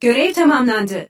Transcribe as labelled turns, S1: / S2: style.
S1: Görev tamamlandı.